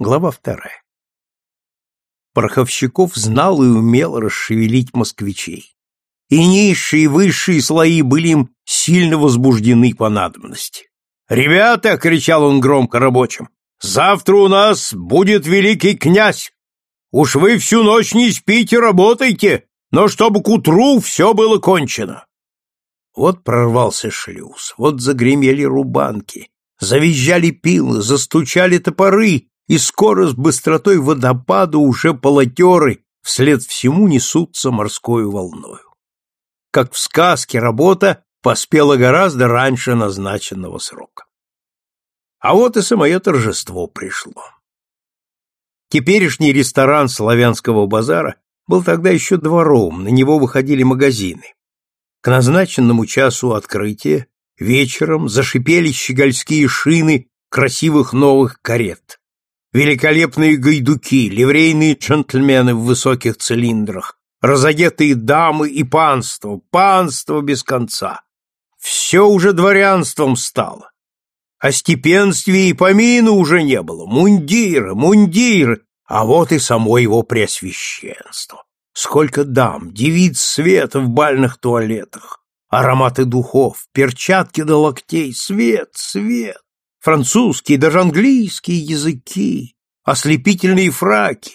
Глава вторая. Пороховщиков знал и умел расшевелить москвичей. И низшие и высшие слои были им сильно возбуждены по надобности. «Ребята!» — кричал он громко рабочим. «Завтра у нас будет великий князь! Уж вы всю ночь не спите, работайте, но чтобы к утру все было кончено!» Вот прорвался шлюз, вот загремели рубанки, завизжали пилы, застучали топоры, и скоро с быстротой водопада уже полотеры вслед всему несутся морскою волною. Как в сказке, работа поспела гораздо раньше назначенного срока. А вот и самое торжество пришло. Теперешний ресторан славянского базара был тогда еще двором, на него выходили магазины. К назначенному часу открытия вечером зашипели щегольские шины красивых новых карет великолепные гайдуки, ливрейные джентльмены в высоких цилиндрах, разодетые дамы и панство, панство без конца. Все уже дворянством стало. О степенстве и помину уже не было. Мундиры, мундиры, а вот и само его преосвященство. Сколько дам, девиц света в бальных туалетах, ароматы духов, перчатки до локтей, свет, свет французские, даже английские языки, ослепительные фраки.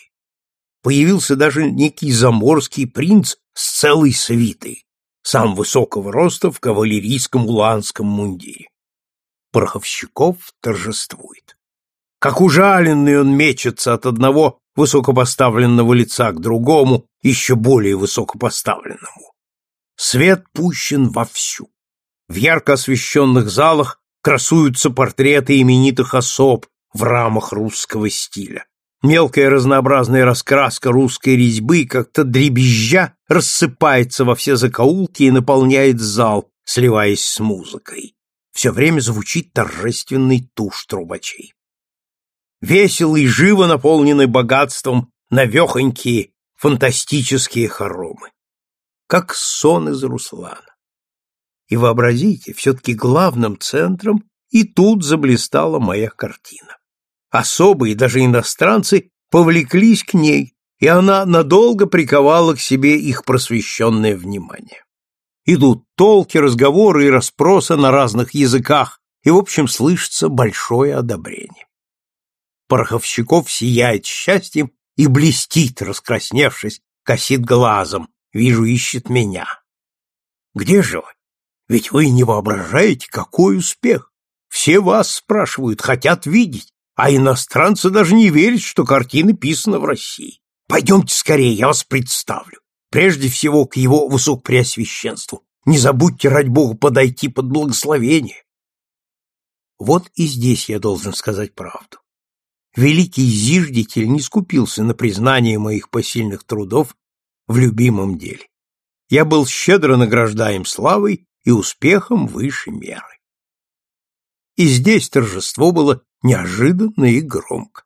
Появился даже некий заморский принц с целой свитой, сам высокого роста в кавалерийском уланском мундире. Пороховщиков торжествует. Как ужаленный он мечется от одного высокопоставленного лица к другому, еще более высокопоставленному. Свет пущен вовсю. В ярко освещенных залах красуются портреты именитых особ в рамах русского стиля. Мелкая разнообразная раскраска русской резьбы как-то дребезжа рассыпается во все закоулки и наполняет зал, сливаясь с музыкой. Все время звучит торжественный тушь трубачей. Весело и живо наполнены богатством навехонькие фантастические хоромы. Как сон из Руслана. И вообразите, все-таки главным центром и тут заблистала моя картина. Особые, даже иностранцы, повлеклись к ней, и она надолго приковала к себе их просвещенное внимание. Идут толки, разговоры и расспросы на разных языках, и, в общем, слышится большое одобрение. Пороховщиков сияет счастьем и блестит, раскрасневшись, косит глазом, вижу, ищет меня. Где же вы? Ведь вы не воображаете, какой успех! Все вас спрашивают, хотят видеть, а иностранцы даже не верят, что картина писана в России. Пойдемте скорее, я вас представлю. Прежде всего к его высокопреосвященству. Не забудьте, ради бога, подойти под благословение. Вот и здесь я должен сказать правду. Великий зиждитель не скупился на признание моих посильных трудов в любимом деле. Я был щедро награждаем славой и успехом выше меры. И здесь торжество было неожиданно и громко.